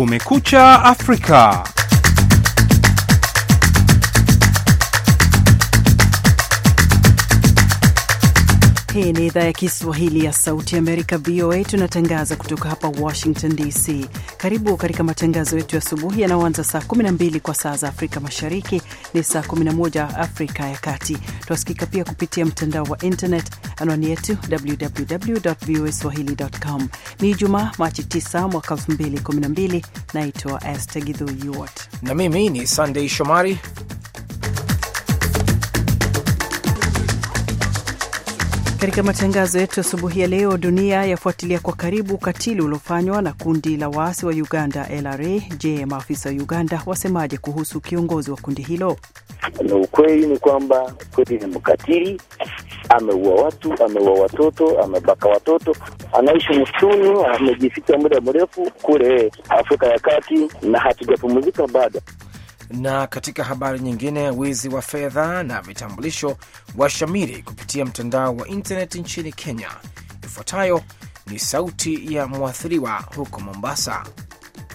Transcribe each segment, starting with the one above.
Kumekucha Afrika. Hii ni idhaa ya Kiswahili ya Sauti Amerika, VOA. Tunatangaza kutoka hapa Washington DC. Karibu katika matangazo yetu ya asubuhi yanayoanza saa 12 kwa saa za Afrika Mashariki, ni saa 11 Afrika ya Kati. Twasikika pia kupitia mtandao wa internet, anwani yetu www voa swahili.com. Ni Ijumaa, Machi 9 mwaka 2012. Naitwa Esther Githu na mimi ni Sandei Shomari. Katika matangazo yetu asubuhi ya leo, dunia yafuatilia kwa karibu ukatili uliofanywa na kundi la waasi wa Uganda LRA. Je, maafisa wa Uganda wasemaje kuhusu kiongozi wa kundi hilo? Na ukweli ni kwamba kweli ni mkatili, ameua watu, ameua watoto, amebaka watoto, anaishi msituni, amejificha muda mrefu kule Afrika ya Kati, na hatujapumzika bado. Na katika habari nyingine, wizi wa fedha na vitambulisho washamiri kupitia mtandao wa intaneti nchini Kenya. Ifuatayo ni sauti ya mwathiriwa huko Mombasa.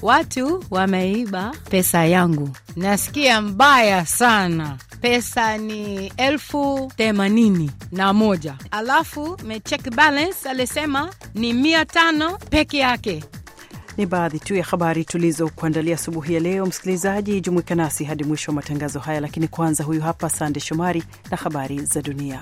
Watu wameiba pesa yangu, nasikia mbaya sana. Pesa ni elfu themanini na moja alafu mecheck balance alisema ni mia tano peke yake. Ni baadhi tu ya habari tulizokuandalia asubuhi ya leo. Msikilizaji, jumuika nasi hadi mwisho wa matangazo haya, lakini kwanza, huyu hapa Sande Shomari na habari za dunia.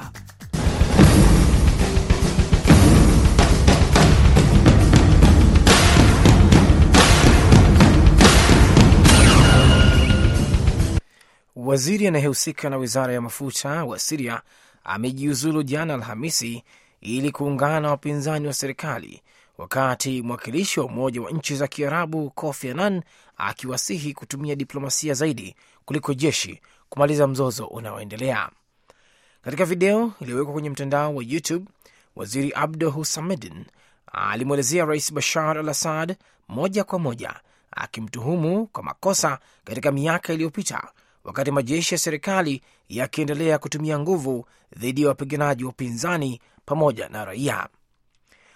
Waziri anayehusika na wizara ya mafuta wa Siria amejiuzulu jana Alhamisi ili kuungana na wapinzani wa serikali wakati mwakilishi wa Umoja wa Nchi za Kiarabu Kofi Annan akiwasihi kutumia diplomasia zaidi kuliko jeshi kumaliza mzozo unaoendelea. Katika video iliyowekwa kwenye mtandao wa YouTube, waziri Abdu Husamedin alimwelezea Rais Bashar al Assad moja kwa moja, akimtuhumu kwa makosa katika miaka iliyopita, wakati majeshi ya serikali yakiendelea kutumia nguvu dhidi ya wapiganaji wa upinzani pamoja na raia.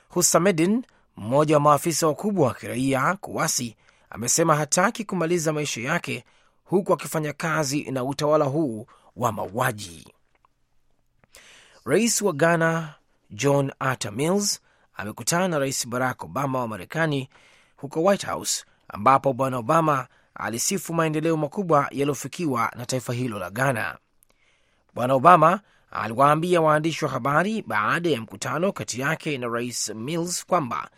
Husamedin, mmoja wa maafisa wakubwa wa kiraia kuwasi, amesema hataki kumaliza maisha yake huku akifanya kazi na utawala huu wa mauaji. Rais wa Ghana John Atta Mills amekutana na Rais Barack Obama wa Marekani huko White House, ambapo Bwana Obama alisifu maendeleo makubwa yaliyofikiwa na taifa hilo la Ghana. Bwana Obama aliwaambia waandishi wa habari baada ya mkutano kati yake na rais Mills kwamba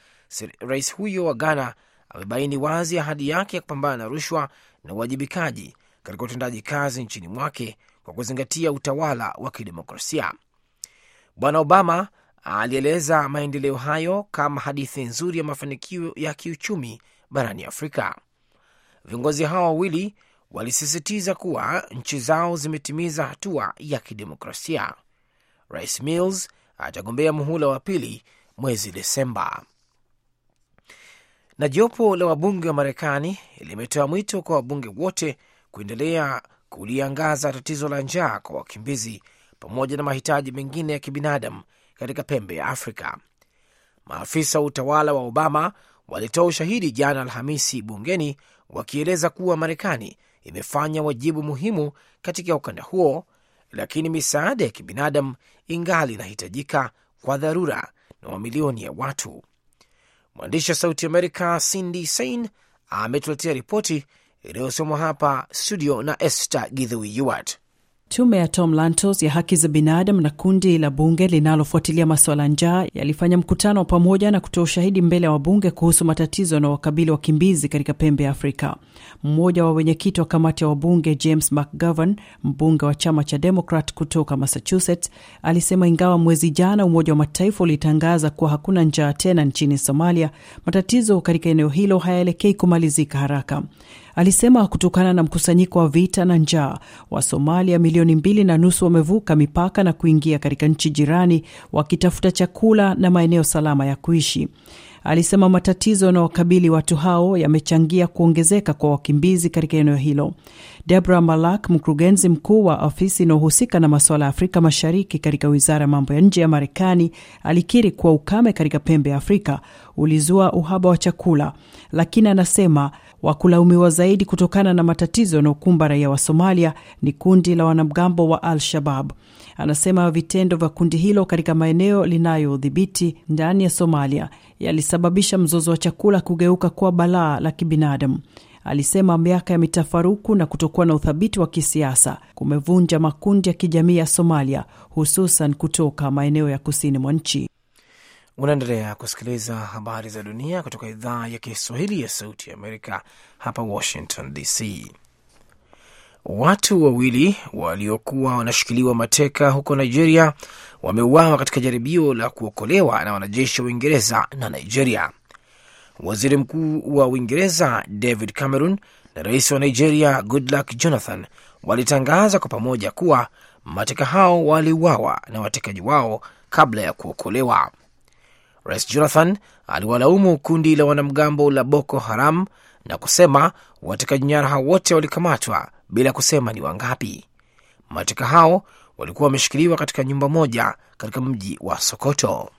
rais huyo wa Ghana amebaini wazi ahadi yake ya kupambana na rushwa na uwajibikaji katika utendaji kazi nchini mwake kwa kuzingatia utawala wa kidemokrasia. Bwana Obama alieleza maendeleo hayo kama hadithi nzuri ya mafanikio ya kiuchumi barani Afrika. Viongozi hao wawili walisisitiza kuwa nchi zao zimetimiza hatua ya kidemokrasia. Rais Mills atagombea muhula wa pili mwezi Desemba. Na jopo la wabunge wa Marekani limetoa mwito kwa wabunge wote kuendelea kuliangaza tatizo la njaa kwa wakimbizi pamoja na mahitaji mengine ya kibinadamu katika pembe ya Afrika. Maafisa wa utawala wa Obama walitoa ushahidi jana Alhamisi bungeni wakieleza kuwa Marekani imefanya wajibu muhimu katika ukanda huo, lakini misaada ya kibinadamu ingali inahitajika kwa dharura na mamilioni ya watu. Mwandishi wa Sauti Amerika Cindy Sein ametuletea ripoti iliyosomwa hapa studio na Esther Githui Yuart. Tume ya Tom Lantos ya haki za binadamu na kundi la bunge linalofuatilia masuala njaa yalifanya mkutano wa pamoja na kutoa ushahidi mbele ya wabunge kuhusu matatizo na wakabili wakimbizi katika pembe ya Afrika. Mmoja wa wenyekiti wa kamati ya wabunge James McGovern, mbunge wa chama cha Demokrat kutoka Massachusetts, alisema ingawa mwezi jana Umoja wa Mataifa ulitangaza kuwa hakuna njaa tena nchini Somalia, matatizo katika eneo hilo hayaelekei kumalizika haraka. Alisema kutokana na mkusanyiko wa vita na njaa, Wasomalia milioni mbili na nusu wamevuka mipaka na kuingia katika nchi jirani wakitafuta chakula na maeneo salama ya kuishi. Alisema matatizo yanaokabili watu hao yamechangia kuongezeka kwa wakimbizi katika eneo hilo. Debra Malak, mkurugenzi mkuu wa ofisi inayohusika na masuala ya Afrika Mashariki katika wizara ya mambo ya nje ya Marekani, alikiri kuwa ukame katika pembe ya Afrika ulizua uhaba wa chakula, lakini anasema Wa kulaumiwa zaidi kutokana na matatizo yanaokumba raia wa Somalia ni kundi la wanamgambo wa Al-Shabab. Anasema vitendo vya kundi hilo katika maeneo linayodhibiti ndani ya Somalia yalisababisha mzozo wa chakula kugeuka kuwa balaa la kibinadamu. Alisema miaka ya mitafaruku na kutokuwa na uthabiti wa kisiasa kumevunja makundi ya kijamii ya Somalia, hususan kutoka maeneo ya kusini mwa nchi. Unaendelea kusikiliza habari za dunia kutoka idhaa ya Kiswahili ya Sauti ya Amerika, hapa Washington DC. Watu wawili waliokuwa wanashikiliwa mateka huko Nigeria wameuawa katika jaribio la kuokolewa na wanajeshi wa Uingereza na Nigeria. Waziri Mkuu wa Uingereza David Cameron na rais wa Nigeria Goodluck Jonathan walitangaza kwa pamoja kuwa mateka hao waliuawa na watekaji wao kabla ya kuokolewa. Rais Jonathan aliwalaumu kundi la wanamgambo la Boko Haram na kusema watekaji nyara hao wote walikamatwa bila kusema ni wangapi. Mateka hao walikuwa wameshikiliwa katika nyumba moja katika mji wa Sokoto.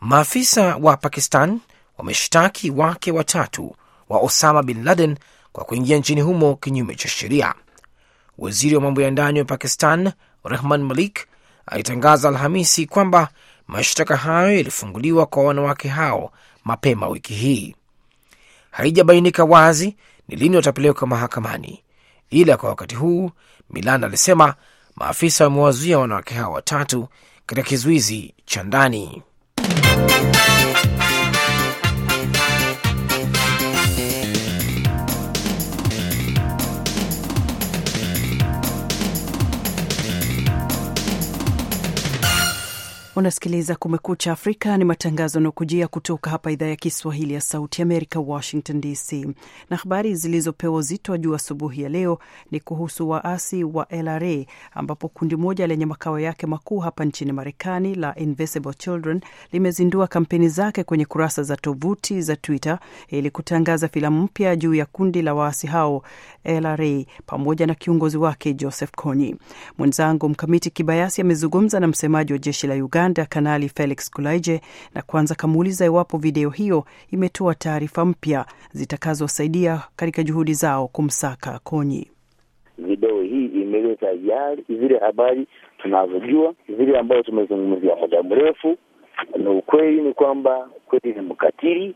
Maafisa wa Pakistan wameshtaki wake watatu wa Osama bin Laden kwa kuingia nchini humo kinyume cha sheria. Waziri wa mambo ya ndani wa Pakistan Rehman Malik alitangaza Alhamisi kwamba mashtaka hayo yalifunguliwa kwa wanawake hao mapema wiki hii. Haijabainika wazi ni lini watapelekwa mahakamani, ila kwa wakati huu, Milan alisema maafisa wamewazuia wanawake hao watatu katika kizuizi cha ndani. Unasikiliza Kumekucha Afrika, ni matangazo yanayokujia kutoka hapa idhaa ya Kiswahili ya Sauti Amerika, Washington DC. Na habari zilizopewa uzito wa juu asubuhi ya leo ni kuhusu waasi wa LRA, ambapo kundi moja lenye makao yake makuu hapa nchini Marekani la Invisible Children limezindua kampeni zake kwenye kurasa za tovuti za Twitter ili kutangaza filamu mpya juu ya kundi la waasi hao LRA pamoja na kiongozi wake Joseph Kony. Mwenzangu Mkamiti Kibayasi amezungumza na msemaji wa jeshi la Uganda Kanali Felix Kulaije na kwanza kamuuliza iwapo video hiyo imetoa taarifa mpya zitakazosaidia katika juhudi zao kumsaka Konyi. Video hii imeleta yari zile habari tunazojua, zile ambazo tumezungumzia muda mrefu. Na ukweli ni kwamba kweli ni mkatili,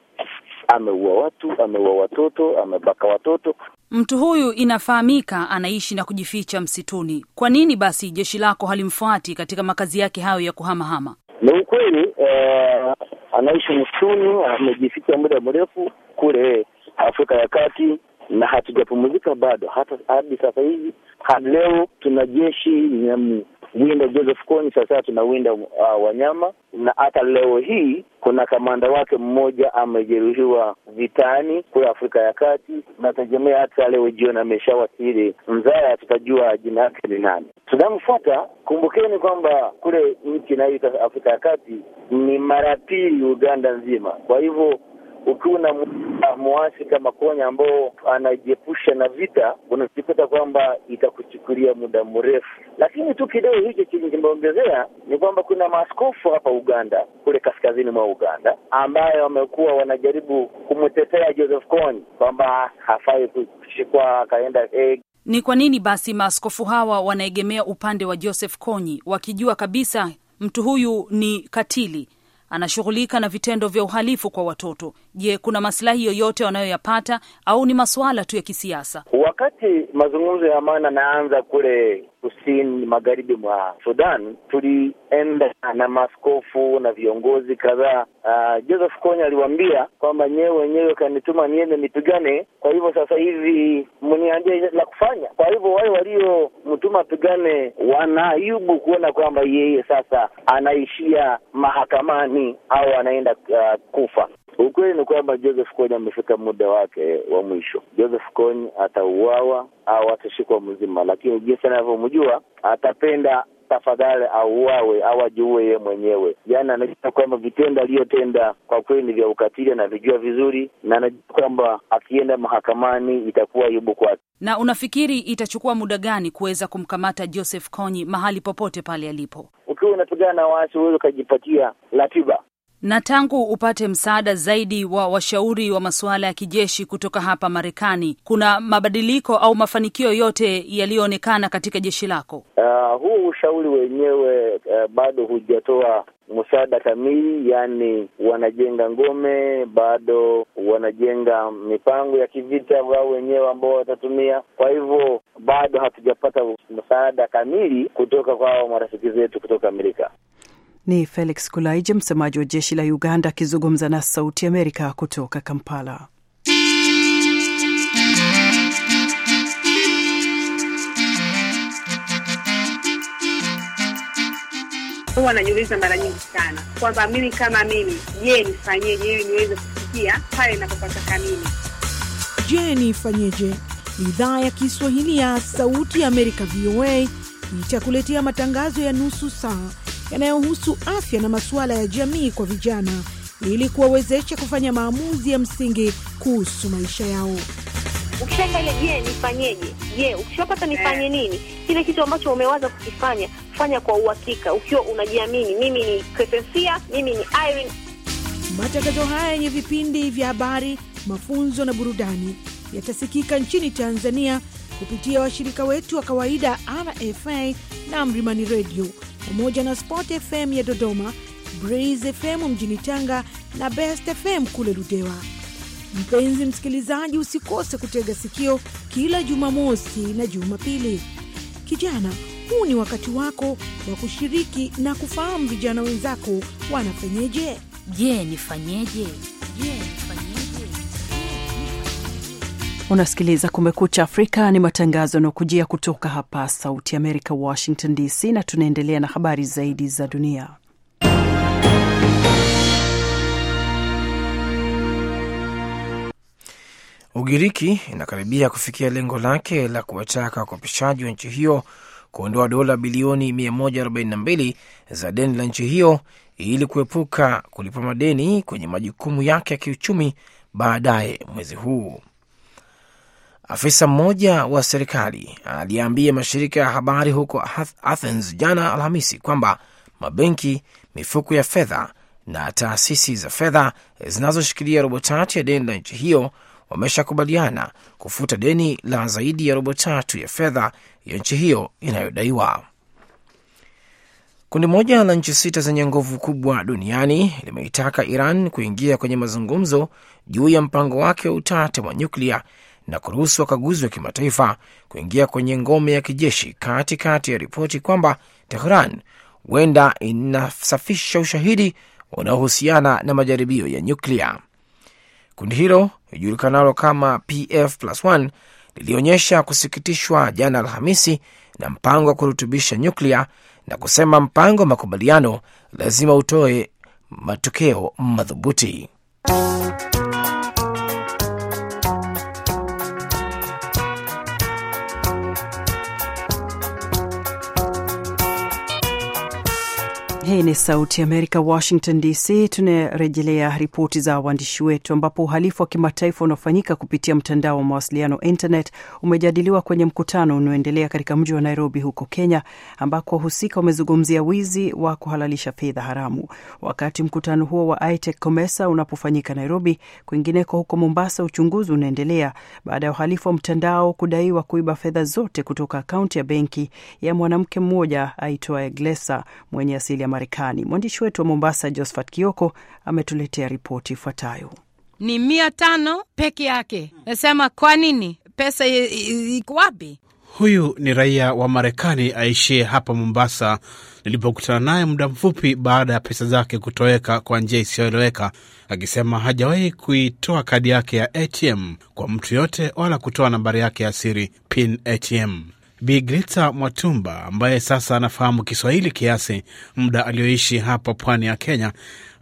ameua watu, ameua watoto, amebaka watoto. Mtu huyu inafahamika anaishi na kujificha msituni. Kwa nini basi jeshi lako halimfuati katika makazi yake hayo ya kuhamahama? Ni ukweli eh, anaishi msituni, amejificha muda mrefu kule Afrika ya Kati, na hatujapumzika bado hata hadi sasa hivi. Hadi leo tuna jeshi winda Joseph Kony, sasa tunawinda uh, wanyama, na hata leo hii kuna kamanda wake mmoja amejeruhiwa vitani kule Afrika ya Kati. Nategemea hata leo jioni ameshawasili Mzaya, tutajua jina yake ni nani. Tunamfuata. Kumbukeni kwamba kule nchi inayoitwa Afrika ya Kati ni mara pili Uganda nzima, kwa hivyo ukiwa na muasi kama Konya ambao anajiepusha na vita, unajikuta kwamba itakuchukulia muda mrefu. Lakini tu kidogo hicho chenye kimeongezea ni kwamba kuna maaskofu hapa Uganda, kule kaskazini mwa Uganda, ambayo wamekuwa wanajaribu kumtetea Joseph Kony kwamba hafai kushikwa akaenda Hague. Ni kwa nini basi maaskofu hawa wanaegemea upande wa Joseph Kony wakijua kabisa mtu huyu ni katili anashughulika na vitendo vya uhalifu kwa watoto. Je, kuna masilahi yoyote wanayoyapata au ni masuala tu ya kisiasa? Wakati mazungumzo ya amani anaanza kule kusini magharibi mwa Sudan, tulienda na maskofu na viongozi kadhaa. Uh, Joseph Kony aliwaambia kwamba nyewe wenyewe kanituma niende nipigane, kwa hivyo sasa hivi mniambie la kufanya. Kwa hivyo wale waliomtuma pigane wanaayubu kuona kwamba yeye sasa anaishia mahakamani au anaenda uh, kufa. Ukweli ni kwamba Joseph Kony amefika muda wake wa mwisho. Joseph Kony atauawa au atashikwa mzima, lakini jinsi anavyomjua atapenda tafadhali auawe au ajiue yeye mwenyewe. Yaani anajua kwamba vitendo aliyotenda kwa kweli ni vya ukatili, anavijua vizuri, na anajua kwamba akienda mahakamani itakuwa aibu kwake. Na unafikiri itachukua muda gani kuweza kumkamata Joseph Kony mahali popote pale alipo? Ukiwa unapigana na waasi, huwezi ukajipatia ratiba Na tangu upate msaada zaidi wa washauri wa masuala ya kijeshi kutoka hapa Marekani, kuna mabadiliko au mafanikio yote yaliyoonekana katika jeshi lako? Uh, huu ushauri wenyewe uh, bado hujatoa msaada kamili, yaani wanajenga ngome, bado wanajenga mipango ya kivita wao wenyewe ambao watatumia. Kwa hivyo bado hatujapata msaada kamili kutoka kwa marafiki zetu kutoka Amerika. Ni Felix Kulaije, msemaji wa jeshi la Uganda, akizungumza na Sauti Amerika kutoka Kampala. Huwa najiuliza mara nyingi sana kwamba mimi kama mimi, je, nifanyeje ili niweze kufikia pale inapopataka mimi? Je, nifanyeje? Idhaa ya Kiswahili ya Sauti ya Amerika, VOA, itakuletea matangazo ya nusu saa yanayohusu afya na masuala ya jamii kwa vijana ili kuwawezesha kufanya maamuzi ya msingi kuhusu maisha yao. Ukishaangalia, je nifanyeje, je, ukishapata nifanye nini, kile kitu ambacho umewaza kukifanya, fanya kwa uhakika, ukiwa unajiamini. Mimi ni Cresensia, mimi ni Irene. Matangazo haya yenye vipindi vya habari, mafunzo na burudani yatasikika nchini Tanzania kupitia washirika wetu wa kawaida RFA na Mlimani Radio pamoja na Sport FM ya Dodoma, Breeze FM mjini Tanga na Best FM kule Ludewa. Mpenzi msikilizaji, usikose kutega sikio kila Jumamosi na Jumapili. Kijana, huu ni wakati wako wa kushiriki na kufahamu vijana wenzako wanafanyeje. Je, nifanyeje? Je, nifanyeje? Unasikiliza Kumekucha Afrika, ni matangazo yanaokujia kutoka hapa Sauti Amerika, Washington DC, na tunaendelea na habari zaidi za dunia. Ugiriki inakaribia kufikia lengo lake la kuwataka wakopeshaji wa nchi hiyo kuondoa dola bilioni 142 za deni la nchi hiyo ili kuepuka kulipa madeni kwenye majukumu yake ya kiuchumi baadaye mwezi huu. Afisa mmoja wa serikali aliambia mashirika ya habari huko Athens jana Alhamisi kwamba mabenki, mifuko ya fedha na taasisi za fedha zinazoshikilia robo tatu ya deni la nchi hiyo wameshakubaliana kufuta deni la zaidi ya robo tatu ya fedha ya nchi hiyo inayodaiwa. Kundi moja la nchi sita zenye nguvu kubwa duniani limeitaka Iran kuingia kwenye mazungumzo juu ya mpango wake wa utata wa nyuklia na kuruhusu wakaguzi wa kimataifa kuingia kwenye ngome ya kijeshi katikati kati ya ripoti kwamba Tehran huenda inasafisha ushahidi unaohusiana na majaribio ya nyuklia. Kundi hilo lijulikanalo kama PF+1 lilionyesha kusikitishwa jana Alhamisi na mpango wa kurutubisha nyuklia na kusema mpango wa makubaliano lazima utoe matokeo madhubuti. Hii ni Sauti Amerika, Washington DC. Tunarejelea ripoti za waandishi wetu, ambapo uhalifu wa kimataifa unaofanyika kupitia mtandao wa mawasiliano internet umejadiliwa kwenye mkutano unaoendelea katika mji wa Nairobi huko Kenya, ambako wahusika wamezungumzia wizi wa kuhalalisha fedha haramu. Wakati mkutano huo wa ITEC COMESA unapofanyika Nairobi, kwingineko huko Mombasa, uchunguzi unaendelea baada ya uhalifu wa mtandao kudaiwa kuiba fedha zote kutoka akaunti ya benki ya mwanamke mmoja aitwaye Glesa mwenye asili ya Marekani. Mwandishi wetu wa Mombasa, Josphat Kioko, ametuletea ripoti ifuatayo. Ni mia tano peke yake. Nasema kwa nini? Pesa iko wapi? Huyu ni raia wa Marekani aishie hapa Mombasa. Nilipokutana naye muda mfupi baada ya pesa zake kutoweka kwa njia isiyoeleweka, akisema hajawahi kuitoa kadi yake ya ATM kwa mtu yote wala kutoa nambari yake ya siri pin ATM. Bi Grita Mwatumba ambaye sasa anafahamu Kiswahili kiasi, muda aliyoishi hapa pwani ya Kenya,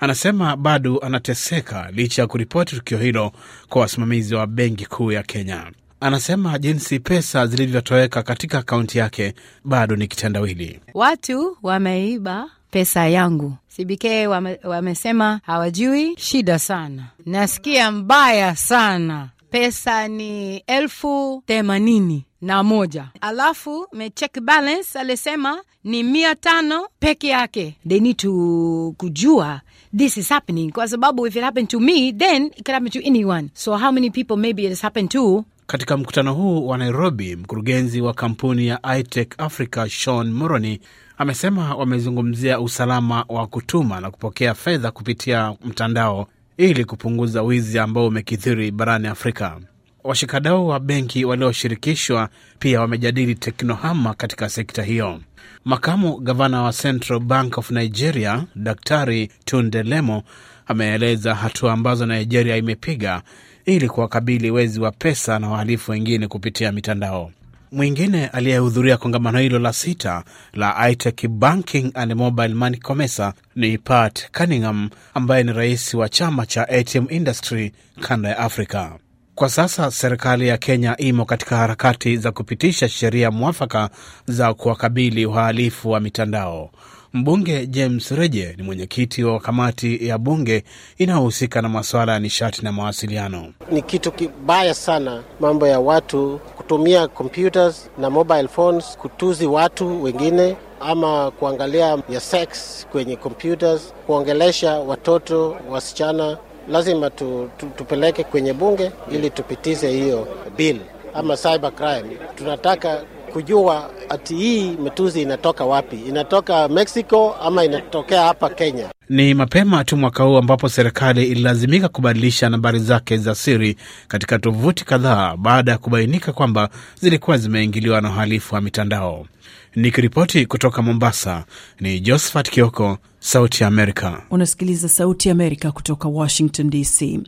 anasema bado anateseka licha ya kuripoti tukio hilo kwa wasimamizi wa Benki Kuu ya Kenya. Anasema jinsi pesa zilivyotoweka katika akaunti yake bado ni kitendawili. Watu wameiba pesa yangu. CBK wame, wamesema hawajui. Shida sana, nasikia mbaya sana. Pesa ni elfu themanini na moja. Alafu me check balance alisema ni mia tano peke yake. They need to kujua this is happening kwa sababu if it happened to me then it could happen to anyone. So how many people maybe it has happened to? Katika mkutano huu wa Nairobi, mkurugenzi wa kampuni ya itech Africa Sean Moroni amesema wamezungumzia usalama wa kutuma na kupokea fedha kupitia mtandao ili kupunguza wizi ambao umekithiri barani Afrika. Washikadau wa benki walioshirikishwa pia wamejadili teknohama katika sekta hiyo. Makamu gavana wa Central Bank of Nigeria Daktari Tunde Lemo ameeleza hatua ambazo Nigeria imepiga ili kuwakabili wezi wa pesa na wahalifu wengine kupitia mitandao. Mwingine aliyehudhuria kongamano hilo la sita la ITEC Banking and Mobile Money COMESA ni Pat Cunningham ambaye ni rais wa chama cha ATM Industry kanda ya Afrika. Kwa sasa serikali ya Kenya imo katika harakati za kupitisha sheria mwafaka za kuwakabili uhalifu wa mitandao. Mbunge James Reje ni mwenyekiti wa kamati ya bunge inayohusika na masuala ya nishati na mawasiliano. Ni kitu kibaya sana mambo ya watu kutumia computers na mobile phones kutuzi watu wengine ama kuangalia ya sex kwenye computers, kuongelesha watoto wasichana. Lazima tu, tu, tupeleke kwenye bunge ili tupitize hiyo bill ama cyber crime. Tunataka kujua ati hii matuzi inatoka wapi, inatoka Mexico ama inatokea hapa Kenya. Ni mapema tu mwaka huu ambapo serikali ililazimika kubadilisha nambari zake za siri katika tovuti kadhaa baada ya kubainika kwamba zilikuwa zimeingiliwa na uhalifu wa mitandao. Nikiripoti kutoka Mombasa ni Josephat Kioko, Sauti ya Amerika. Unasikiliza Sauti ya Amerika kutoka Washington DC.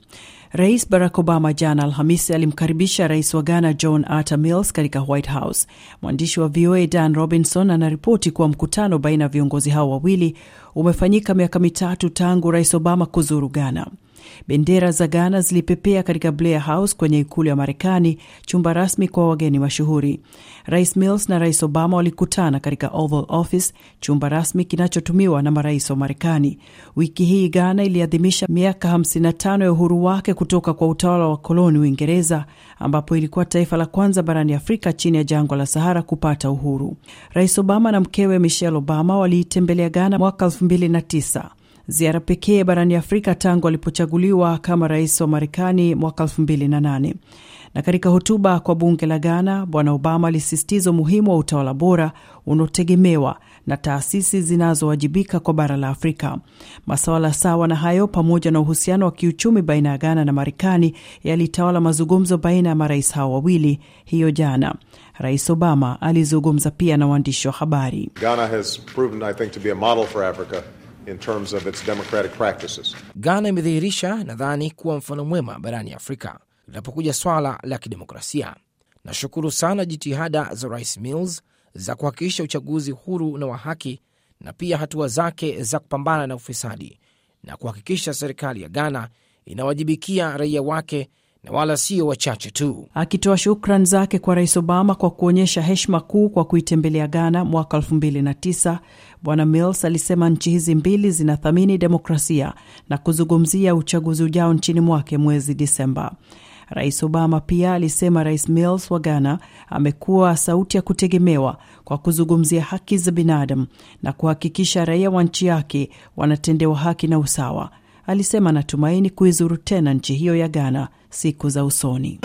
Rais Barack Obama jana Alhamisi alimkaribisha rais wa Ghana John Atta Mills katika White House. Mwandishi wa VOA Dan Robinson anaripoti kuwa mkutano baina ya viongozi hao wawili umefanyika miaka mitatu tangu rais Obama kuzuru Ghana. Bendera za Ghana zilipepea katika Blair House kwenye ikulu ya Marekani, chumba rasmi kwa wageni mashuhuri. Rais Mills na rais Obama walikutana katika Oval Office, chumba rasmi kinachotumiwa na marais wa Marekani. Wiki hii Ghana iliadhimisha miaka 55 ya uhuru wake kutoka kwa utawala wa koloni Uingereza, ambapo ilikuwa taifa la kwanza barani Afrika chini ya jangwa la Sahara kupata uhuru. Rais Obama na mkewe Michelle Obama waliitembelea Ghana mwaka 2009 ziara pekee barani Afrika tangu alipochaguliwa kama rais wa Marekani mwaka 2008. Na katika hotuba kwa bunge la Ghana, Bwana Obama alisistiza umuhimu wa utawala bora unaotegemewa na taasisi zinazowajibika kwa bara la Afrika. Masuala sawa na hayo pamoja na uhusiano wa kiuchumi baina ya Ghana na Marekani yalitawala mazungumzo baina ya marais hao wawili hiyo jana. Rais Obama alizungumza pia na waandishi wa habari. Ghana has proven, I think, to be a model for in terms of its democratic practices. Ghana imedhihirisha nadhani kuwa mfano mwema barani Afrika linapokuja swala la kidemokrasia. Nashukuru sana jitihada za Rais Mills za kuhakikisha uchaguzi huru na wa haki na pia hatua zake za kupambana na ufisadi na kuhakikisha serikali ya Ghana inawajibikia raia wake na wala sio wachache tu. Akitoa shukran zake kwa Rais Obama kwa kuonyesha heshima kuu kwa kuitembelea Ghana mwaka 2009, Bwana Mills alisema nchi hizi mbili zinathamini demokrasia na kuzungumzia uchaguzi ujao nchini mwake mwezi Disemba. Rais Obama pia alisema Rais Mills wa Ghana amekuwa sauti ya kutegemewa kwa kuzungumzia haki za binadamu na kuhakikisha raia wa nchi yake wanatendewa haki na usawa. Alisema anatumaini kuizuru tena nchi hiyo ya Ghana siku za usoni.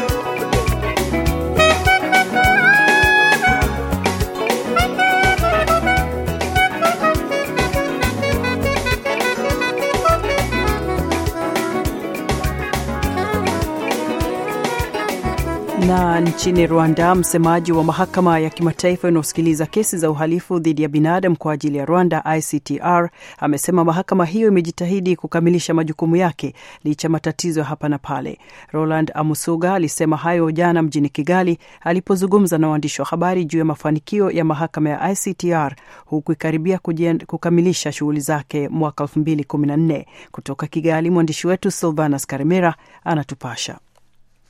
Na nchini Rwanda, msemaji wa mahakama ya kimataifa inayosikiliza kesi za uhalifu dhidi ya binadamu kwa ajili ya Rwanda, ICTR, amesema mahakama hiyo imejitahidi kukamilisha majukumu yake licha matatizo ya hapa na pale. Roland Amusuga alisema hayo jana mjini Kigali alipozungumza na waandishi wa habari juu ya mafanikio ya mahakama ya ICTR huku ikaribia kukamilisha shughuli zake mwaka 2014. Kutoka Kigali, mwandishi wetu Silvanas Karimera anatupasha.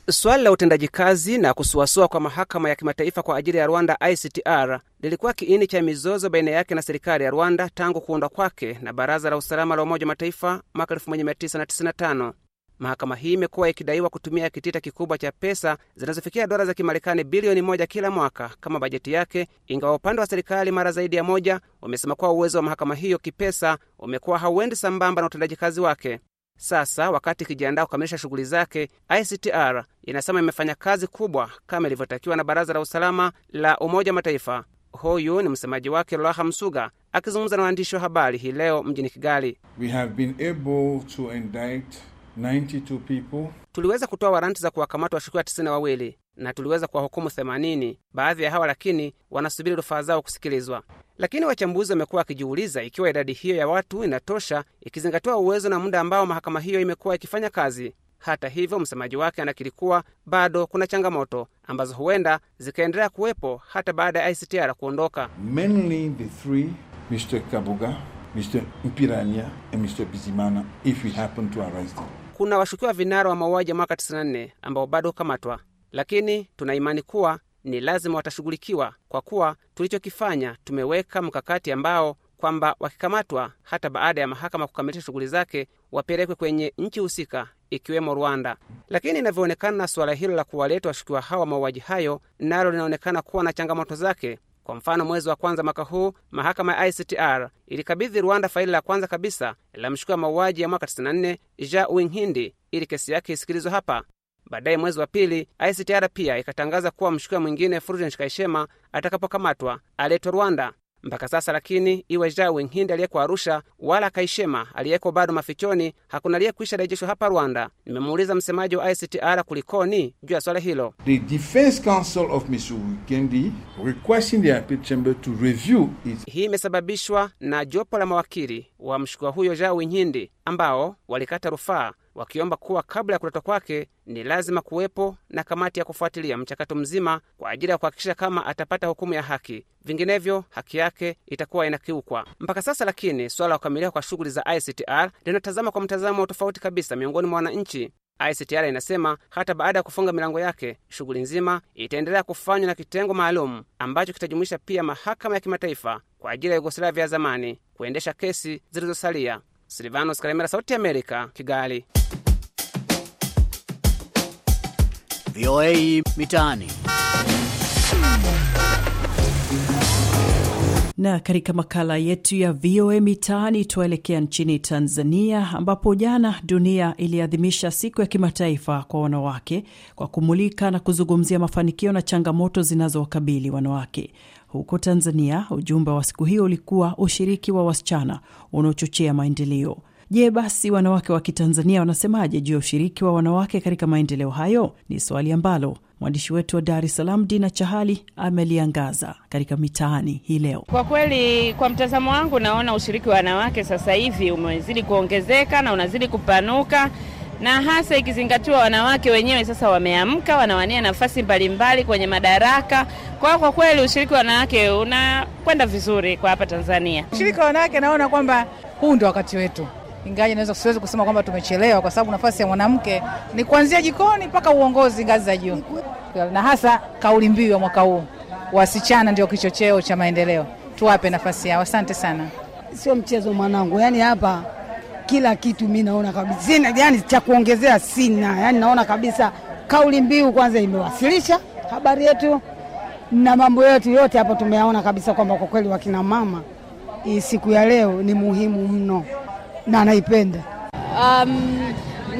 Swali la utendaji kazi na kusuasua kwa mahakama ya kimataifa kwa ajili ya Rwanda ICTR lilikuwa kiini cha mizozo baina yake na serikali ya Rwanda tangu kuundwa kwake na Baraza la Usalama la Umoja wa Mataifa mwaka 1995. Mahakama hii imekuwa ikidaiwa kutumia kitita kikubwa cha pesa zinazofikia dola za Kimarekani bilioni moja kila mwaka kama bajeti yake, ingawa upande wa serikali mara zaidi ya moja wamesema kuwa uwezo wa mahakama hiyo kipesa umekuwa hauendi sambamba na utendaji kazi wake. Sasa wakati ikijiandaa kukamilisha shughuli zake, ICTR inasema imefanya kazi kubwa kama ilivyotakiwa na Baraza la Usalama la Umoja wa Mataifa. Huyu ni msemaji wake Lwaha Msuga akizungumza na waandishi wa habari hii leo mjini Kigali. We have been able to indict 92 people. Tuliweza kutoa waranti za kuwakamata washukiwa tisini na wawili na tuliweza kuwahukumu 80. Baadhi ya hawa lakini wanasubiri rufaa zao kusikilizwa. Lakini wachambuzi wamekuwa wakijiuliza ikiwa idadi hiyo ya watu inatosha ikizingatiwa uwezo na muda ambao mahakama hiyo imekuwa ikifanya kazi. Hata hivyo, msemaji wake anakiri kuwa bado kuna changamoto ambazo huenda zikaendelea kuwepo hata baada ya ICTR kuondoka. Mainly the three, Mr. Kabuga, Mr. Mpirania and Mr. Bizimana, if we happen to arrest them. Kuna washukiwa vinara wa mauaji ya mwaka 94 ambao bado hukamatwa, lakini tuna imani kuwa ni lazima watashughulikiwa, kwa kuwa tulichokifanya, tumeweka mkakati ambao kwamba wakikamatwa hata baada ya mahakama kukamilisha shughuli zake wapelekwe kwenye nchi husika ikiwemo Rwanda. Lakini inavyoonekana, suala hilo la kuwaleta washukiwa hawa wa mauaji hayo nalo linaonekana kuwa na changamoto zake. Kwa mfano, mwezi wa kwanza mwaka huu mahakama ya ICTR ilikabidhi Rwanda faili la kwanza kabisa la mshukiwa mauaji ya mwaka 94 Ja Winghindi ili kesi yake isikilizwe hapa. Baadaye mwezi wa pili ICTR pia ikatangaza kuwa mshukiwa mwingine Fulgence kaishema atakapokamatwa aletwe Rwanda. Mpaka sasa lakini iwe Ja Winghindi aliyeko Arusha wala kaishema aliyeko bado mafichoni, hakuna aliyekwisha rejeshwa hapa Rwanda. Nimemuuliza msemaji wa ICTR kulikoni juu ya swala hilo. The Defense Counsel of Mr. Requesting the appeal chamber to review it. Hii imesababishwa na jopo la mawakili wa mshukiwa huyo Ja Winghindi ambao walikata rufaa wakiomba kuwa kabla ya kuletwa kwake ni lazima kuwepo na kamati ya kufuatilia mchakato mzima kwa ajili ya kuhakikisha kama atapata hukumu ya haki, vinginevyo haki yake itakuwa inakiukwa. Mpaka sasa lakini suala la kukamilika kwa shughuli za ICTR linatazama kwa mtazamo tofauti kabisa miongoni mwa wananchi. ICTR inasema hata baada ya kufunga milango yake, shughuli nzima itaendelea kufanywa na kitengo maalum ambacho kitajumuisha pia mahakama ya kimataifa kwa ajili ya Yugoslavia ya zamani kuendesha kesi zilizosalia. Silvanos Karemera, Sauti ya Amerika, Kigali. VOA Mitaani. Na katika makala yetu ya VOA Mitaani tuelekea nchini Tanzania, ambapo jana dunia iliadhimisha siku ya kimataifa kwa wanawake kwa kumulika na kuzungumzia mafanikio na changamoto zinazowakabili wanawake. Huko Tanzania, ujumbe wa siku hiyo ulikuwa ushiriki wa wasichana unaochochea maendeleo. Je, basi wanawake wa Kitanzania wanasemaje juu ya ushiriki wa wanawake katika maendeleo hayo? Ni swali ambalo mwandishi wetu wa Dar es Salaam Dina Chahali ameliangaza katika mitaani hii leo. Kwa kweli, kwa mtazamo wangu, naona ushiriki wa wanawake sasa hivi umezidi kuongezeka na unazidi kupanuka na hasa ikizingatiwa wanawake wenyewe sasa wameamka, wanawania nafasi mbalimbali kwenye madaraka. Kwa hiyo kwa kweli ushiriki wa wanawake unakwenda vizuri kwa hapa Tanzania. Ushiriki wa wanawake, naona kwamba huu ndio wakati wetu, ingawa naweza siwezi kusema kwamba tumechelewa, kwa sababu nafasi ya mwanamke ni kuanzia jikoni mpaka uongozi ngazi za juu, na hasa kauli mbiu ya mwaka huu, wasichana ndio kichocheo cha maendeleo, tuwape nafasi yao. Asante sana. Sio mchezo mwanangu, yaani hapa kila kitu mi naona kabisa sina, yani cha kuongezea sina, yani naona kabisa kauli mbiu kwanza imewasilisha habari yetu na mambo yetu yote hapo tumeyaona kabisa kwamba kwa kweli wakina mama hii siku ya leo ni muhimu mno na naipenda. Um,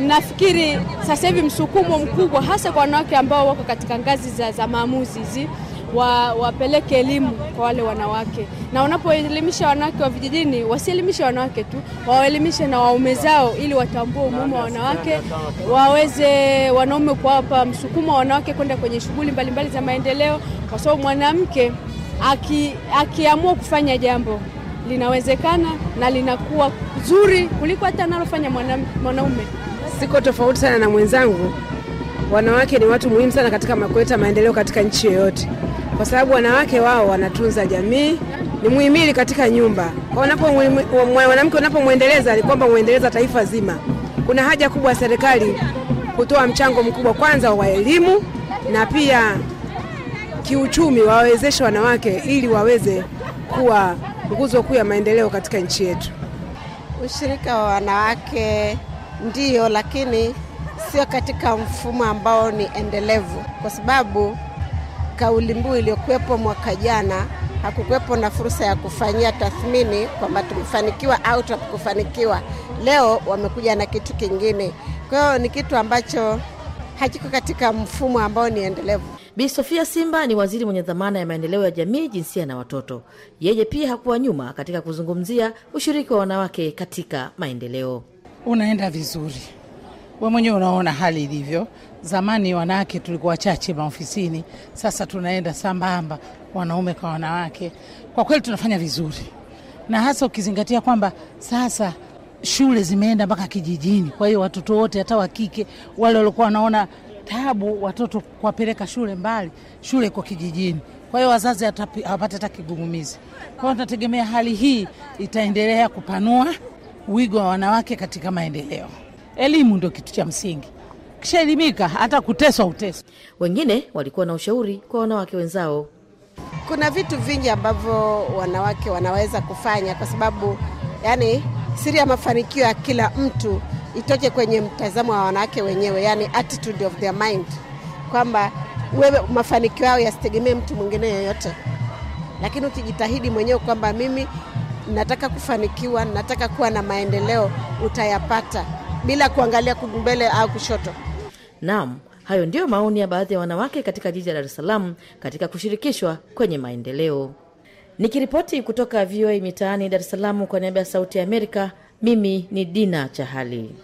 nafikiri sasa hivi msukumo mkubwa hasa kwa wanawake ambao wako katika ngazi za, za maamuzi hizi wa, wapeleke elimu kwa wale wanawake, na wanapoelimisha wanawake wa vijijini, wasielimishe wanawake tu, waelimishe na waume zao, ili watambue umuhimu wa wanawake, waweze wanaume kuwapa msukumo wa wanawake kwenda kwenye shughuli mbalimbali za maendeleo, kwa sababu mwanamke aki, akiamua kufanya jambo linawezekana na linakuwa zuri kuliko hata analofanya mwanaume. Siko tofauti sana na mwenzangu. Wanawake ni watu muhimu sana katika kuleta maendeleo katika nchi yoyote, kwa sababu wanawake wao wanatunza jamii, ni muhimili katika nyumba. Mwanamke unapomwendeleza ni kwamba mwendeleza taifa zima. Kuna haja kubwa ya serikali kutoa mchango mkubwa, kwanza wa elimu na pia kiuchumi, wawawezeshe wanawake ili waweze kuwa nguzo kuu ya maendeleo katika nchi yetu. Ushirika wa wanawake ndiyo, lakini sio katika mfumo ambao ni endelevu, kwa sababu kauli mbiu iliyokuwepo mwaka jana hakukuwepo na fursa ya kufanyia tathmini kwamba tumefanikiwa au tukufanikiwa. Leo wamekuja na kitu kingine, kwa hiyo ni kitu ambacho hakiko katika mfumo ambao ni endelevu. Bi Sofia Simba ni waziri mwenye dhamana ya maendeleo ya jamii, jinsia na watoto. Yeye pia hakuwa nyuma katika kuzungumzia ushiriki wa wanawake katika maendeleo. Unaenda vizuri, we mwenyewe unaona hali ilivyo. Zamani wanawake tulikuwa wachache maofisini, sasa tunaenda sambamba, wanaume kwa wanawake. Kwa kweli tunafanya vizuri, na hasa ukizingatia kwamba sasa shule zimeenda mpaka kijijini. Kwa hiyo watoto wote hata wa kike wale walikuwa wanaona tabu watoto kuwapeleka shule mbali, shule iko kijijini. Kwa hiyo wazazi hawapati hata kigugumizi. Kwa hiyo tunategemea hali hii itaendelea kupanua wigo wa wanawake katika maendeleo. Elimu ndio kitu cha msingi, kishaelimika hata kuteswa uteswa. Wengine walikuwa na ushauri kwa wanawake wenzao. Kuna vitu vingi ambavyo wanawake wanaweza kufanya, kwa sababu yani siri ya mafanikio ya kila mtu itoke kwenye mtazamo wa wanawake wenyewe, yani attitude of their mind, kwamba wewe mafanikio yao yasitegemee mtu mwingine yoyote, lakini ukijitahidi mwenyewe kwamba mimi nataka kufanikiwa, nataka kuwa na maendeleo, utayapata bila kuangalia mbele au kushoto. Naam, hayo ndiyo maoni ya baadhi ya wanawake katika jiji la Dar Salaam katika kushirikishwa kwenye maendeleo. Nikiripoti kutoka VOA mitaani Dar es Salaam kwa niaba ya Sauti ya Amerika, mimi ni Dina Chahali.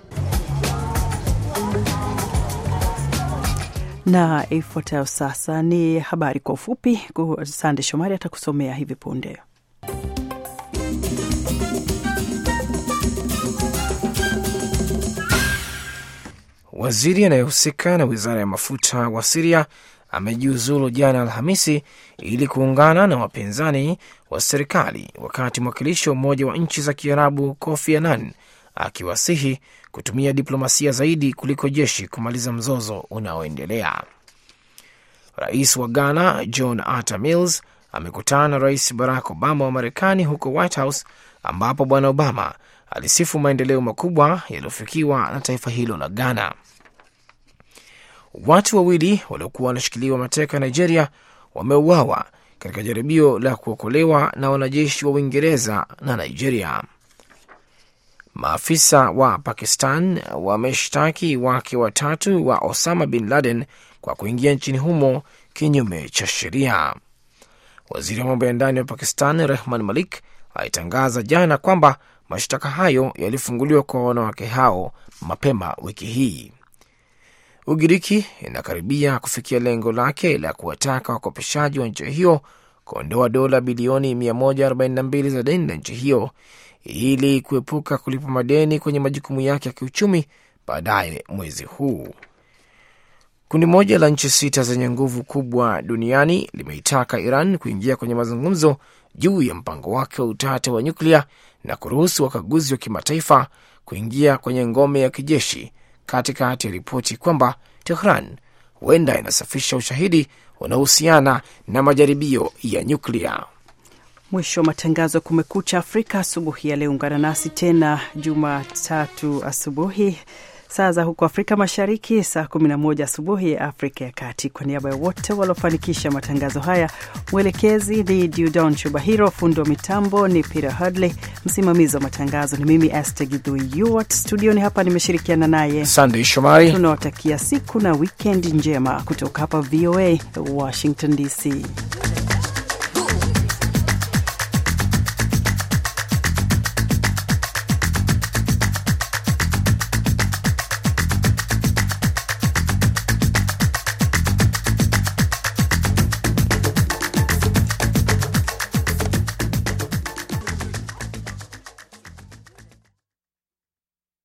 Na ifuatayo sasa ni habari kwa ufupi. Sande Shomari atakusomea hivi punde. Waziri anayehusika na wizara ya mafuta wa Siria amejiuzulu jana Alhamisi ili kuungana na wapinzani wa serikali, wakati mwakilishi wa Umoja wa Nchi za Kiarabu Kofi Annan akiwasihi kutumia diplomasia zaidi kuliko jeshi kumaliza mzozo unaoendelea. Rais wa Ghana John Atta Mills amekutana na Rais Barack Obama wa Marekani huko White House, ambapo Bwana Obama alisifu maendeleo makubwa yaliyofikiwa na taifa hilo la Ghana. Watu wawili waliokuwa wanashikiliwa mateka Nigeria wameuawa katika jaribio la kuokolewa na wanajeshi wa Uingereza na Nigeria. Maafisa wa Pakistan wameshtaki wake watatu wa Osama bin Laden kwa kuingia nchini humo kinyume cha sheria. Waziri wa mambo ya ndani wa Pakistan Rehman Malik alitangaza jana kwamba mashtaka hayo yalifunguliwa kwa wanawake hao mapema wiki hii. Ugiriki inakaribia kufikia lengo lake la kuwataka wakopeshaji wa nchi hiyo kuondoa dola bilioni 142 za deni la nchi hiyo ili kuepuka kulipa madeni kwenye majukumu yake ya kiuchumi baadaye mwezi huu. Kundi moja la nchi sita zenye nguvu kubwa duniani limeitaka Iran kuingia kwenye mazungumzo juu ya mpango wake wa utata wa nyuklia na kuruhusu wakaguzi wa kimataifa kuingia kwenye ngome ya kijeshi katikati ya ripoti kwamba Tehran huenda inasafisha ushahidi unaohusiana na majaribio ya nyuklia. Mwisho wa matangazo ya Kumekucha Afrika asubuhi ya leo. Ungana nasi tena Jumatatu asubuhi saa za huko Afrika Mashariki, saa 11 asubuhi ya Afrika ya Kati. Kwa niaba ya wote waliofanikisha matangazo haya, mwelekezi ni Dudon Chubahiro, fundi wa mitambo ni Peter Hudley, msimamizi wa matangazo ni mimi Yuart. Studioni hapa nimeshirikiana naye Sandey Shomari. Tunawatakia siku na wikendi njema kutoka hapa VOA Washington DC.